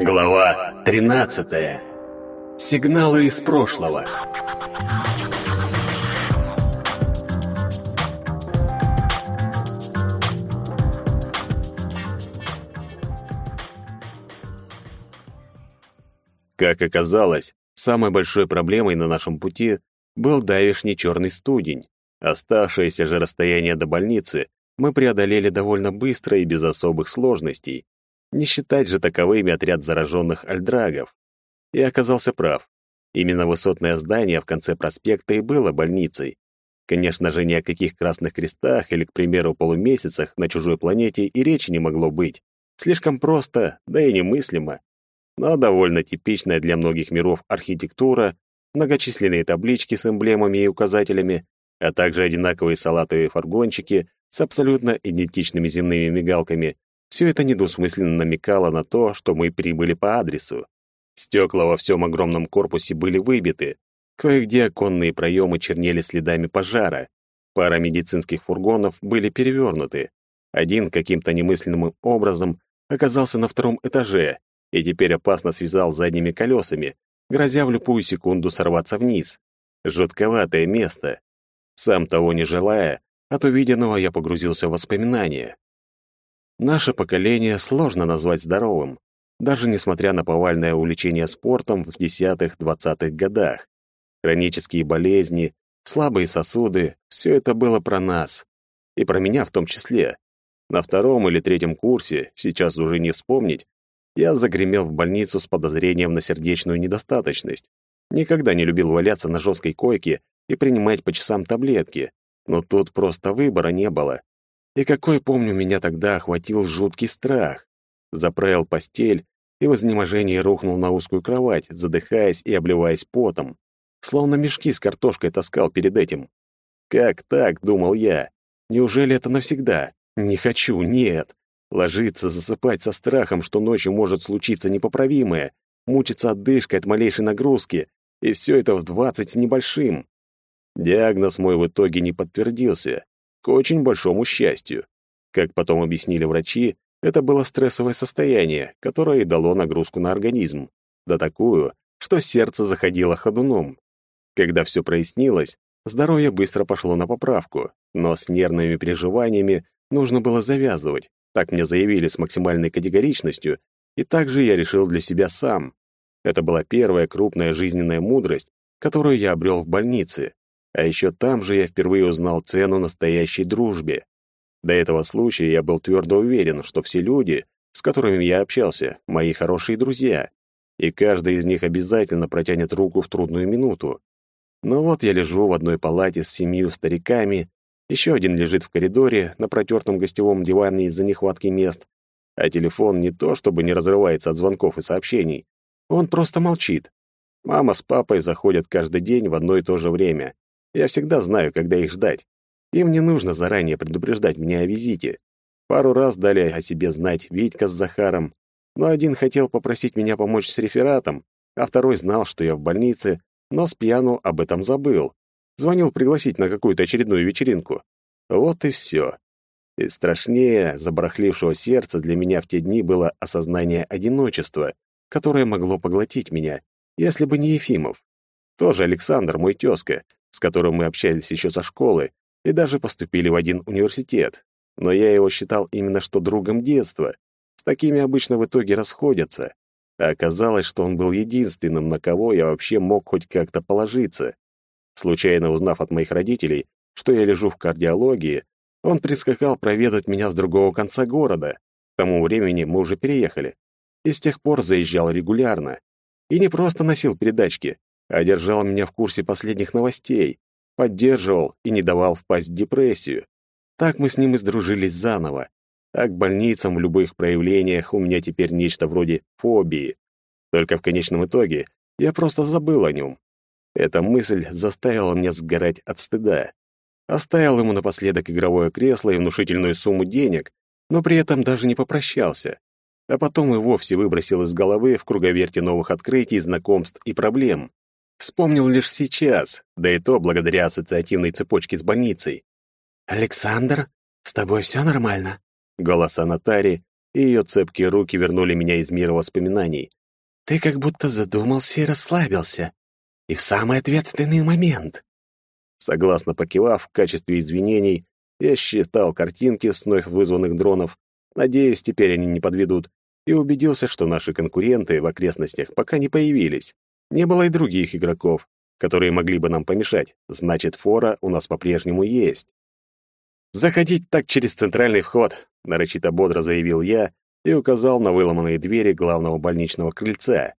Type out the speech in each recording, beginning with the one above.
Глава 13. Сигналы из прошлого. Как оказалось, самой большой проблемой на нашем пути был давишний черный студень. Оставшееся же расстояние до больницы мы преодолели довольно быстро и без особых сложностей. Не считать же таковыми отряд зараженных альдрагов. И оказался прав. Именно высотное здание в конце проспекта и было больницей. Конечно же, ни о каких красных крестах или, к примеру, полумесяцах на чужой планете и речи не могло быть. Слишком просто, да и немыслимо. Но довольно типичная для многих миров архитектура, многочисленные таблички с эмблемами и указателями, а также одинаковые салатовые фаргончики с абсолютно идентичными земными мигалками, все это недвусмысленно намекало на то, что мы прибыли по адресу. Стекла во всем огромном корпусе были выбиты, кое-где оконные проемы чернели следами пожара, пара медицинских фургонов были перевернуты, один каким-то немысленным образом оказался на втором этаже и теперь опасно связал задними колесами, грозя в любую секунду сорваться вниз. Жутковатое место. Сам того не желая, от увиденного я погрузился в воспоминания. Наше поколение сложно назвать здоровым, даже несмотря на повальное увлечение спортом в десятых-двадцатых годах. Хронические болезни, слабые сосуды — все это было про нас. И про меня в том числе. На втором или третьем курсе, сейчас уже не вспомнить, я загремел в больницу с подозрением на сердечную недостаточность. Никогда не любил валяться на жесткой койке и принимать по часам таблетки, но тут просто выбора не было. И какой, помню, меня тогда охватил жуткий страх. Заправил постель и в изнеможении рухнул на узкую кровать, задыхаясь и обливаясь потом. Словно мешки с картошкой таскал перед этим. Как так, думал я? Неужели это навсегда? Не хочу, нет. Ложиться, засыпать со страхом, что ночью может случиться непоправимое, мучиться отдышкой от малейшей нагрузки, и все это в двадцать с небольшим. Диагноз мой в итоге не подтвердился, к очень большому счастью. Как потом объяснили врачи, это было стрессовое состояние, которое и дало нагрузку на организм, да такую, что сердце заходило ходуном. Когда все прояснилось, здоровье быстро пошло на поправку, но с нервными переживаниями нужно было завязывать, так мне заявили с максимальной категоричностью, и также я решил для себя сам. Это была первая крупная жизненная мудрость, которую я обрел в больнице. А еще там же я впервые узнал цену настоящей дружбе. До этого случая я был твердо уверен, что все люди, с которыми я общался, мои хорошие друзья, и каждый из них обязательно протянет руку в трудную минуту. Но вот я лежу в одной палате с семью стариками, еще один лежит в коридоре на протертом гостевом диване из-за нехватки мест, а телефон не то чтобы не разрывается от звонков и сообщений, он просто молчит. Мама с папой заходят каждый день в одно и то же время. Я всегда знаю, когда их ждать. Им не нужно заранее предупреждать меня о визите. Пару раз дали о себе знать Витька с Захаром, но один хотел попросить меня помочь с рефератом, а второй знал, что я в больнице, но с пьяну об этом забыл. Звонил пригласить на какую-то очередную вечеринку. Вот и все. И страшнее забарахлившего сердца для меня в те дни было осознание одиночества, которое могло поглотить меня, если бы не Ефимов. Тоже Александр, мой тезка, с которым мы общались еще со школы и даже поступили в один университет. Но я его считал именно что другом детства. С такими обычно в итоге расходятся. А оказалось, что он был единственным, на кого я вообще мог хоть как-то положиться. Случайно узнав от моих родителей, что я лежу в кардиологии, он прискакал проведать меня с другого конца города. К тому времени мы уже переехали. И с тех пор заезжал регулярно. И не просто носил передачки, а держал меня в курсе последних новостей, поддерживал и не давал впасть в депрессию. Так мы с ним и сдружились заново. А к больницам в любых проявлениях у меня теперь нечто вроде фобии. Только в конечном итоге я просто забыл о нем. Эта мысль заставила меня сгорать от стыда. Оставил ему напоследок игровое кресло и внушительную сумму денег, но при этом даже не попрощался. А потом и вовсе выбросил из головы в круговерте новых открытий, знакомств и проблем. Вспомнил лишь сейчас, да и то благодаря ассоциативной цепочке с больницей. «Александр, с тобой все нормально?» Голос Анатари и ее цепкие руки вернули меня из мира воспоминаний. «Ты как будто задумался и расслабился. И в самый ответственный момент». Согласно покивав в качестве извинений, я считал картинки с вновь вызванных дронов, надеюсь, теперь они не подведут, и убедился, что наши конкуренты в окрестностях пока не появились. Не было и других игроков, которые могли бы нам помешать, значит, фора у нас по-прежнему есть. «Заходить так через центральный вход», — нарочито бодро заявил я и указал на выломанные двери главного больничного крыльца.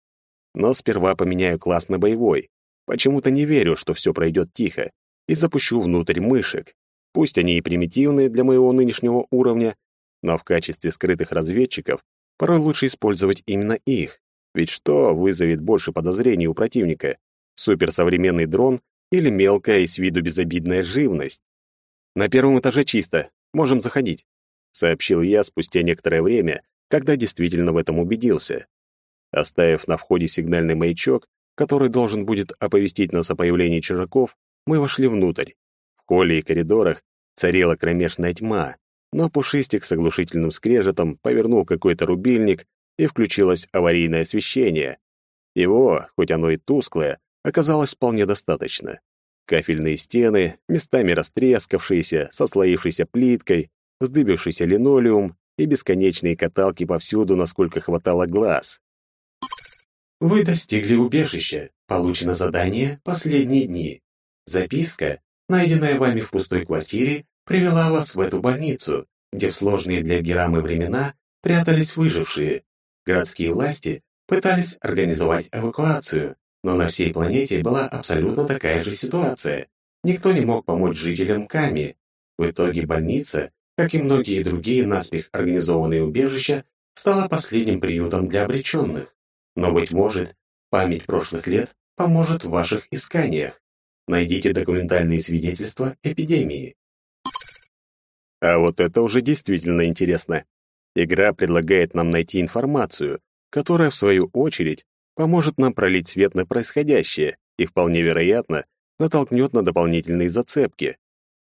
Но сперва поменяю класс на боевой. Почему-то не верю, что все пройдет тихо, и запущу внутрь мышек. Пусть они и примитивные для моего нынешнего уровня, но в качестве скрытых разведчиков порой лучше использовать именно их. Ведь что вызовет больше подозрений у противника? Суперсовременный дрон или мелкая и с виду безобидная живность? На первом этаже чисто, можем заходить, сообщил я спустя некоторое время, когда действительно в этом убедился. Оставив на входе сигнальный маячок, который должен будет оповестить нас о появлении чужаков, мы вошли внутрь. В холле и коридорах царила кромешная тьма, но Пушистик с оглушительным скрежетом повернул какой-то рубильник, и включилось аварийное освещение. Его, хоть оно и тусклое, оказалось вполне достаточно. Кафельные стены, местами растрескавшиеся, со слоившейся плиткой, вздыбившийся линолеум и бесконечные каталки повсюду, насколько хватало глаз. Вы достигли убежища. Получено задание «Последние дни». Записка, найденная вами в пустой квартире, привела вас в эту больницу, где в сложные для Герамы времена прятались выжившие. Городские власти пытались организовать эвакуацию, но на всей планете была абсолютно такая же ситуация. Никто не мог помочь жителям Ками. В итоге больница, как и многие другие наспех организованные убежища, стала последним приютом для обреченных. Но, быть может, память прошлых лет поможет в ваших исканиях. Найдите документальные свидетельства эпидемии. А вот это уже действительно интересно. Игра предлагает нам найти информацию, которая, в свою очередь, поможет нам пролить свет на происходящее и, вполне вероятно, натолкнет на дополнительные зацепки.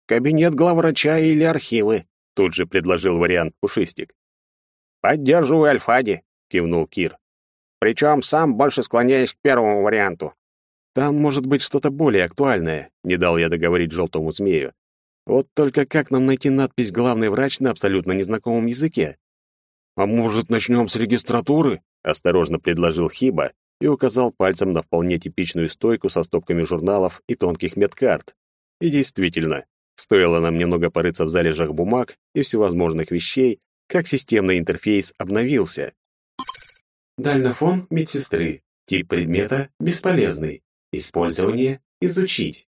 «Кабинет главврача или архивы», — тут же предложил вариант Пушистик. «Поддерживаю Альфади», — кивнул Кир. «Причем сам больше склоняюсь к первому варианту». «Там может быть что-то более актуальное», — не дал я договорить желтому змею. «Вот только как нам найти надпись «Главный врач» на абсолютно незнакомом языке?» «А может, начнем с регистратуры?» осторожно предложил Хиба и указал пальцем на вполне типичную стойку со стопками журналов и тонких медкарт. И действительно, стоило нам немного порыться в залежах бумаг и всевозможных вещей, как системный интерфейс обновился. Дальнофон медсестры. Тип предмета бесполезный. Использование изучить.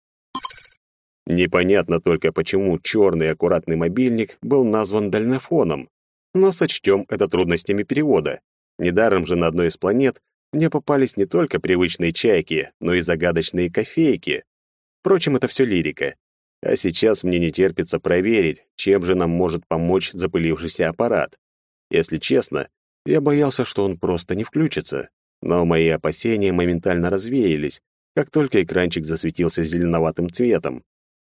Непонятно только, почему черный аккуратный мобильник был назван дальнофоном, но сочтем это трудностями перевода. Недаром же на одной из планет мне попались не только привычные чайки, но и загадочные кофейки. Впрочем, это все лирика. А сейчас мне не терпится проверить, чем же нам может помочь запылившийся аппарат. Если честно, я боялся, что он просто не включится. Но мои опасения моментально развеялись, как только экранчик засветился зеленоватым цветом.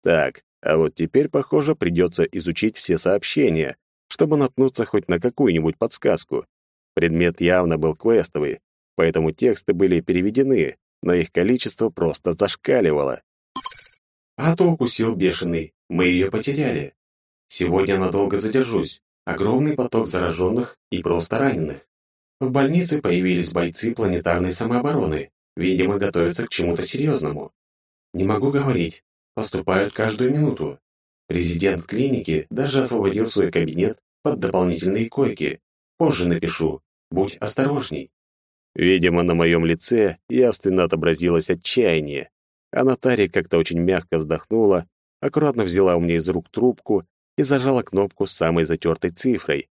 Так, а вот теперь, похоже, придется изучить все сообщения, чтобы наткнуться хоть на какую-нибудь подсказку. Предмет явно был квестовый, поэтому тексты были переведены, но их количество просто зашкаливало. А то укусил бешеный. Мы ее потеряли. Сегодня надолго задержусь. Огромный поток зараженных и просто раненых. В больнице появились бойцы планетарной самообороны. Видимо, готовятся к чему-то серьезному. Не могу говорить. Поступают каждую минуту. Президент клиники даже освободил свой кабинет под дополнительные койки. Позже напишу. Будь осторожней. Видимо, на моем лице явственно отобразилось отчаяние. А Наталья как-то очень мягко вздохнула, аккуратно взяла у меня из рук трубку и зажала кнопку с самой затертой цифрой.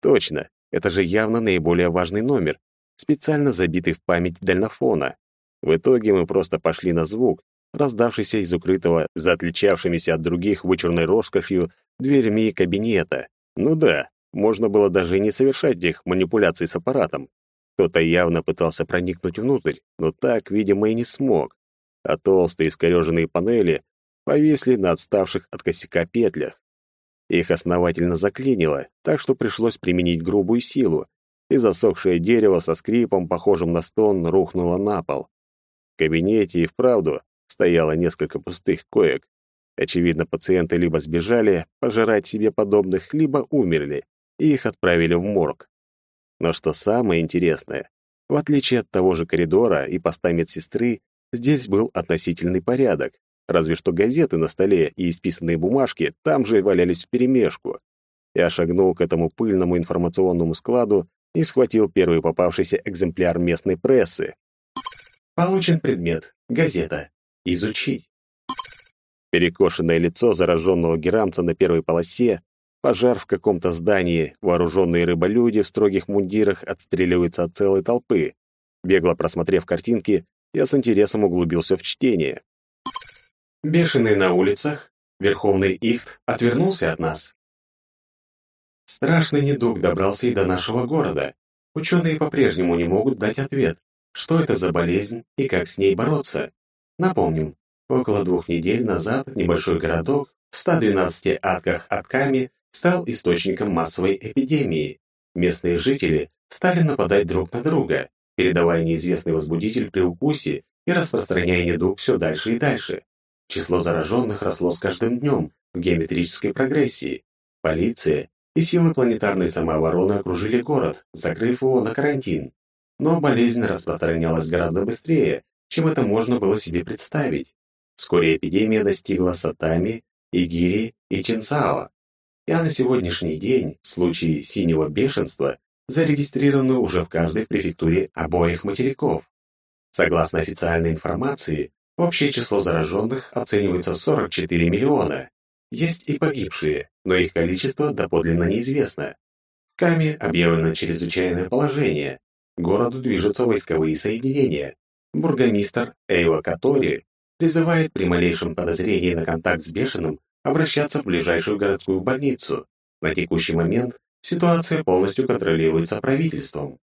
Точно, это же явно наиболее важный номер, специально забитый в память дальнофона. В итоге мы просто пошли на звук, раздавшийся из укрытого за отличавшимися от других вычурной роскошью дверьми кабинета. Ну да, можно было даже не совершать их манипуляций с аппаратом. Кто-то явно пытался проникнуть внутрь, но так, видимо, и не смог. А толстые искореженные панели повисли на отставших от косяка петлях. Их основательно заклинило, так что пришлось применить грубую силу, и засохшее дерево со скрипом, похожим на стон, рухнуло на пол. В кабинете и вправду стояло несколько пустых коек. Очевидно, пациенты либо сбежали пожирать себе подобных, либо умерли, и их отправили в морг. Но что самое интересное, в отличие от того же коридора и поста медсестры, здесь был относительный порядок, разве что газеты на столе и исписанные бумажки там же валялись вперемешку. Я шагнул к этому пыльному информационному складу и схватил первый попавшийся экземпляр местной прессы. Получен предмет. Газета. Изучить. Перекошенное лицо зараженного герамца на первой полосе, пожар в каком-то здании, вооруженные рыболюди в строгих мундирах отстреливаются от целой толпы. Бегло просмотрев картинки, я с интересом углубился в чтение. Бешеный на улицах, Верховный Ихт отвернулся от нас. Страшный недуг добрался и до нашего города. Ученые по-прежнему не могут дать ответ, что это за болезнь и как с ней бороться. Напомним, около двух недель назад небольшой городок в 112 атках Атками стал источником массовой эпидемии. Местные жители стали нападать друг на друга, передавая неизвестный возбудитель при укусе и распространяя недуг все дальше и дальше. Число зараженных росло с каждым днем в геометрической прогрессии. Полиция и силы планетарной самообороны окружили город, закрыв его на карантин. Но болезнь распространялась гораздо быстрее, чем это можно было себе представить. Вскоре эпидемия достигла Сатами, Игири и Чинсао. И на сегодняшний день случаи синего бешенства зарегистрированы уже в каждой префектуре обоих материков. Согласно официальной информации, Общее число зараженных оценивается в 44 миллиона. Есть и погибшие, но их количество доподлинно неизвестно. В Каме объявлено чрезвычайное положение. Городу движутся войсковые соединения. Бургомистр Эйва Катори призывает при малейшем подозрении на контакт с бешеным обращаться в ближайшую городскую больницу. На текущий момент ситуация полностью контролируется правительством.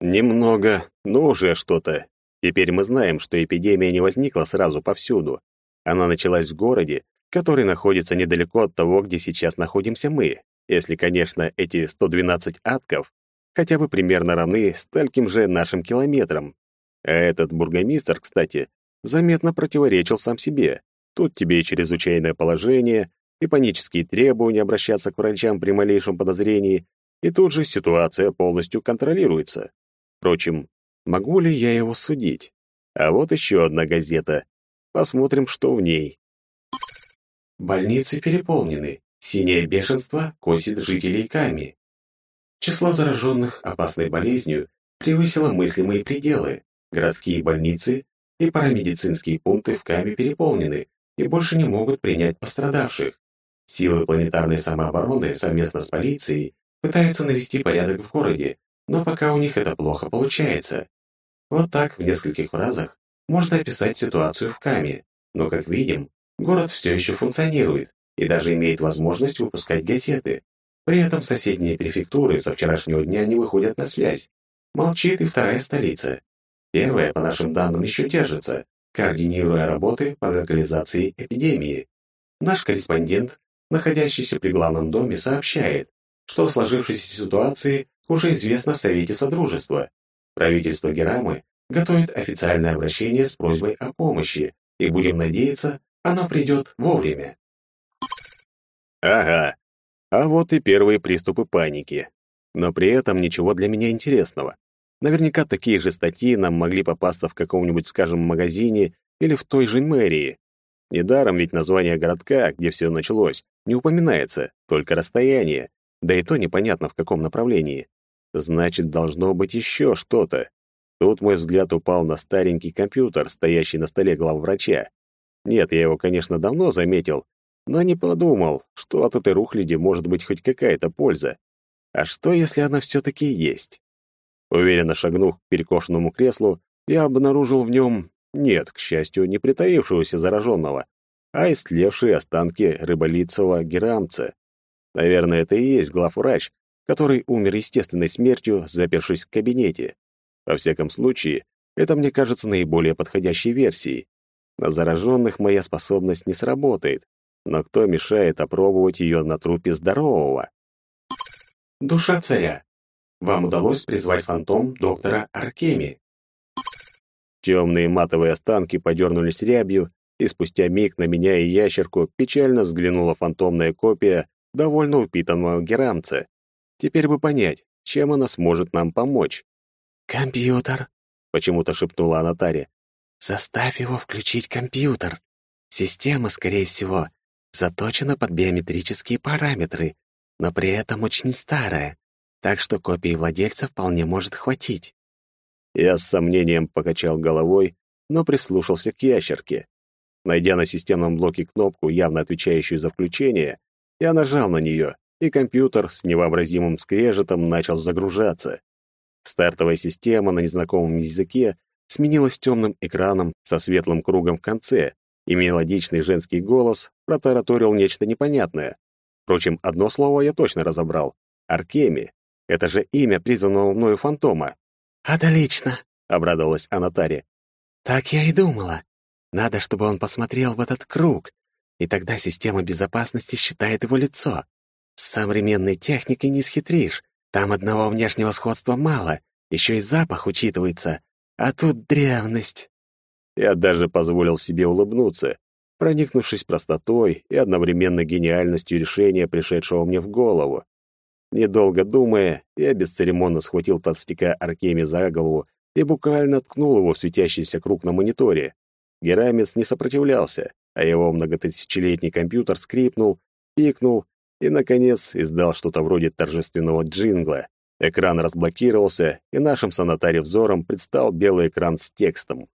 Немного, но уже что-то. Теперь мы знаем, что эпидемия не возникла сразу повсюду. Она началась в городе, который находится недалеко от того, где сейчас находимся мы, если, конечно, эти 112 атков хотя бы примерно равны стольким же нашим километрам. А этот бургомистр, кстати, заметно противоречил сам себе. Тут тебе и чрезвычайное положение, и панические требования обращаться к врачам при малейшем подозрении, и тут же ситуация полностью контролируется. Впрочем, Могу ли я его судить? А вот еще одна газета. Посмотрим, что в ней. Больницы переполнены. Синее бешенство косит жителей Ками. Число зараженных опасной болезнью превысило мыслимые пределы. Городские больницы и парамедицинские пункты в Каме переполнены и больше не могут принять пострадавших. Силы планетарной самообороны совместно с полицией пытаются навести порядок в городе, но пока у них это плохо получается. Вот так, в нескольких фразах, можно описать ситуацию в Каме, но, как видим, город все еще функционирует и даже имеет возможность выпускать газеты. При этом соседние префектуры со вчерашнего дня не выходят на связь. Молчит и вторая столица. Первая, по нашим данным, еще держится, координируя работы по локализации эпидемии. Наш корреспондент, находящийся при главном доме, сообщает, что о сложившейся ситуации уже известно в Совете Содружества, Правительство Герамы готовит официальное обращение с просьбой о помощи, и будем надеяться, оно придет вовремя. Ага. А вот и первые приступы паники. Но при этом ничего для меня интересного. Наверняка такие же статьи нам могли попасться в каком-нибудь, скажем, магазине или в той же мэрии. Недаром ведь название городка, где все началось, не упоминается, только расстояние, да и то непонятно в каком направлении. Значит, должно быть еще что-то. Тут мой взгляд упал на старенький компьютер, стоящий на столе главврача. Нет, я его, конечно, давно заметил, но не подумал, что от этой рухляди может быть хоть какая-то польза. А что, если она все-таки есть? Уверенно шагнув к перекошенному креслу, я обнаружил в нем, нет, к счастью, не притаившегося зараженного, а истлевшие останки рыболицего герамца. Наверное, это и есть главврач, который умер естественной смертью, запершись в кабинете. Во всяком случае, это мне кажется наиболее подходящей версией. На зараженных моя способность не сработает, Но кто мешает опробовать ее на трупе здорового? Душа царя. Вам удалось призвать фантом доктора Аркеми. Темные матовые останки подернулись рябью, и спустя миг на меня и ящерку печально взглянула фантомная копия довольно упитанного герамца. Теперь бы понять, чем она сможет нам помочь. «Компьютер», — почему-то шепнула Анатария. «Заставь его включить компьютер. Система, скорее всего, заточена под биометрические параметры, но при этом очень старая, так что копии владельца вполне может хватить». Я с сомнением покачал головой, но прислушался к ящерке. Найдя на системном блоке кнопку, явно отвечающую за включение, я нажал на нее, и компьютер с невообразимым скрежетом начал загружаться. Стартовая система на незнакомом языке сменилась темным экраном со светлым кругом в конце, и мелодичный женский голос протараторил нечто непонятное. Впрочем, одно слово я точно разобрал. Аркеми. Это же имя призванного мною фантома. «Отлично!» — обрадовалась Анатария. «Так я и думала. Надо, чтобы он посмотрел в этот круг, и тогда система безопасности считает его лицо. С современной техникой не схитришь. Там одного внешнего сходства мало, еще и запах учитывается. А тут древность. Я даже позволил себе улыбнуться, проникнувшись простотой и одновременно гениальностью решения, пришедшего мне в голову. Недолго думая, я бесцеремонно схватил толстяка Аркеми за голову и буквально ткнул его в светящийся круг на мониторе. Герамец не сопротивлялся, а его многотысячелетний компьютер скрипнул, пикнул и, наконец, издал что-то вроде торжественного джингла. Экран разблокировался, и нашим санатаре взором предстал белый экран с текстом.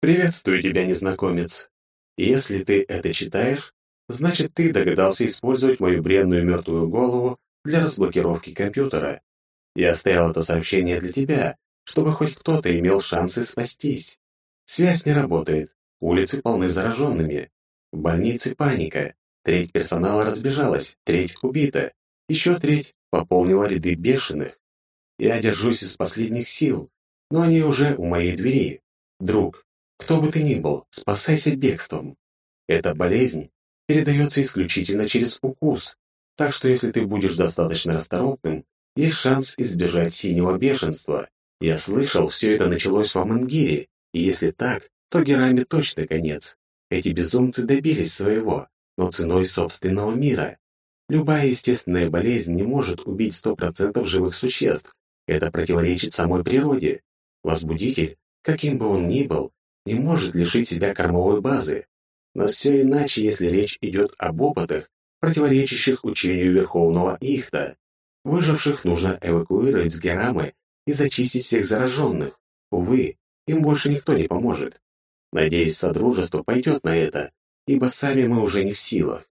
«Приветствую тебя, незнакомец. Если ты это читаешь, значит, ты догадался использовать мою бренную мертвую голову для разблокировки компьютера. Я оставил это сообщение для тебя, чтобы хоть кто-то имел шансы спастись. Связь не работает, улицы полны зараженными. В больнице паника, Треть персонала разбежалась, треть убита, еще треть пополнила ряды бешеных. Я держусь из последних сил, но они уже у моей двери. Друг, кто бы ты ни был, спасайся бегством. Эта болезнь передается исключительно через укус, так что если ты будешь достаточно расторопным, есть шанс избежать синего бешенства. Я слышал, все это началось в Амангире, и если так, то Гераме точно конец. Эти безумцы добились своего но ценой собственного мира. Любая естественная болезнь не может убить 100% живых существ. Это противоречит самой природе. Возбудитель, каким бы он ни был, не может лишить себя кормовой базы. Но все иначе, если речь идет об опытах, противоречащих учению Верховного Ихта. Выживших нужно эвакуировать с Герамы и зачистить всех зараженных. Увы, им больше никто не поможет. Надеюсь, Содружество пойдет на это, ибо сами мы уже не в силах.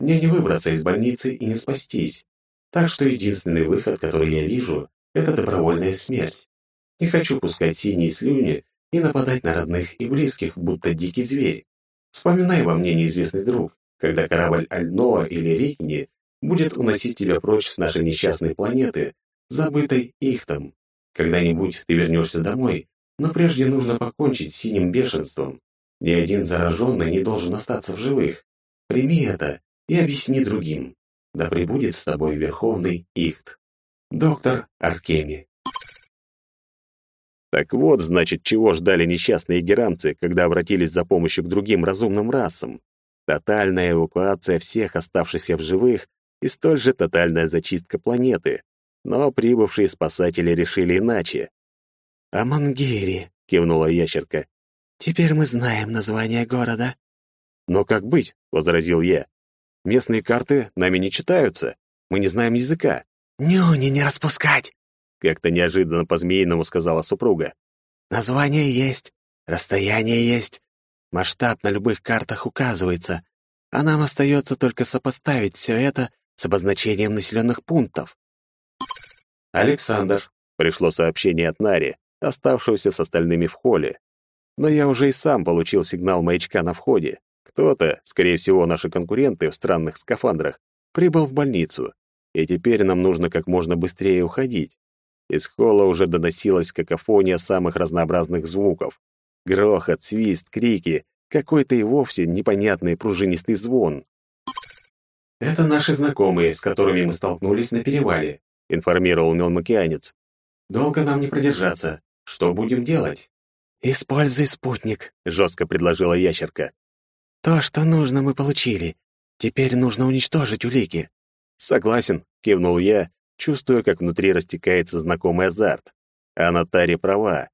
Мне не выбраться из больницы и не спастись, так что единственный выход, который я вижу, это добровольная смерть. Не хочу пускать синие слюни и нападать на родных и близких, будто дикий зверь. Вспоминай во мне, неизвестный друг, когда корабль Альноа или Рикни будет уносить тебя прочь с нашей несчастной планеты, забытой Ихтом. Когда-нибудь ты вернешься домой, но прежде нужно покончить с синим бешенством. Ни один зараженный не должен остаться в живых. Прими это и объясни другим. Да пребудет с тобой Верховный Ихт. Доктор Аркеми. Так вот, значит, чего ждали несчастные герамцы, когда обратились за помощью к другим разумным расам. Тотальная эвакуация всех оставшихся в живых и столь же тотальная зачистка планеты. Но прибывшие спасатели решили иначе. «Амангири», — кивнула ящерка. Теперь мы знаем название города. Но как быть? возразил я. Местные карты нами не читаются. Мы не знаем языка. Нюни не распускать, как-то неожиданно по-змеиному сказала супруга. Название есть, расстояние есть, масштаб на любых картах указывается, а нам остается только сопоставить все это с обозначением населенных пунктов. Александр, пришло сообщение от Нари, оставшегося с остальными в холле но я уже и сам получил сигнал маячка на входе. Кто-то, скорее всего, наши конкуренты в странных скафандрах, прибыл в больницу, и теперь нам нужно как можно быстрее уходить. Из холла уже доносилась какофония самых разнообразных звуков. Грохот, свист, крики, какой-то и вовсе непонятный пружинистый звон. «Это наши знакомые, с которыми мы столкнулись на перевале», — информировал мелмокеанец. «Долго нам не продержаться. Что будем делать?» «Используй спутник», — жестко предложила ящерка. «То, что нужно, мы получили. Теперь нужно уничтожить улики». «Согласен», — кивнул я, чувствуя, как внутри растекается знакомый азарт. А Натари права.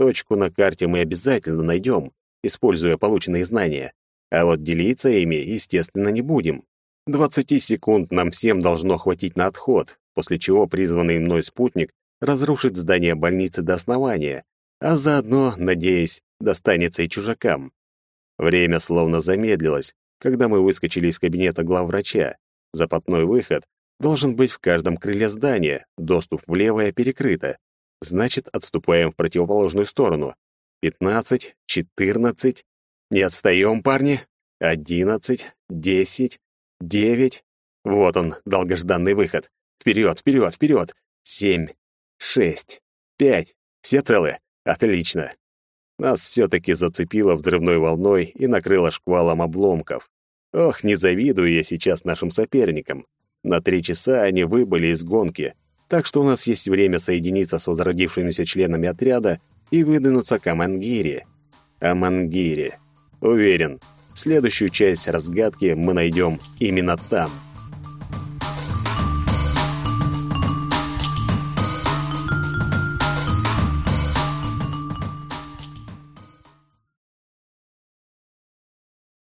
Точку на карте мы обязательно найдем, используя полученные знания. А вот делиться ими, естественно, не будем. Двадцати секунд нам всем должно хватить на отход, после чего призванный мной спутник разрушит здание больницы до основания, а заодно, надеюсь, достанется и чужакам. Время словно замедлилось, когда мы выскочили из кабинета главврача. Запотной выход должен быть в каждом крыле здания, доступ в левое перекрыто. Значит, отступаем в противоположную сторону. Пятнадцать, четырнадцать. Не отстаем, парни. Одиннадцать, десять, девять. Вот он, долгожданный выход. Вперед, вперед, вперед. Семь, шесть, пять. Все целы? Отлично. Нас все-таки зацепило взрывной волной и накрыло шквалом обломков. Ох, не завидую я сейчас нашим соперникам. На три часа они выбыли из гонки, так что у нас есть время соединиться с возродившимися членами отряда и выдвинуться к Амангире. Амангире. Уверен, следующую часть разгадки мы найдем именно там.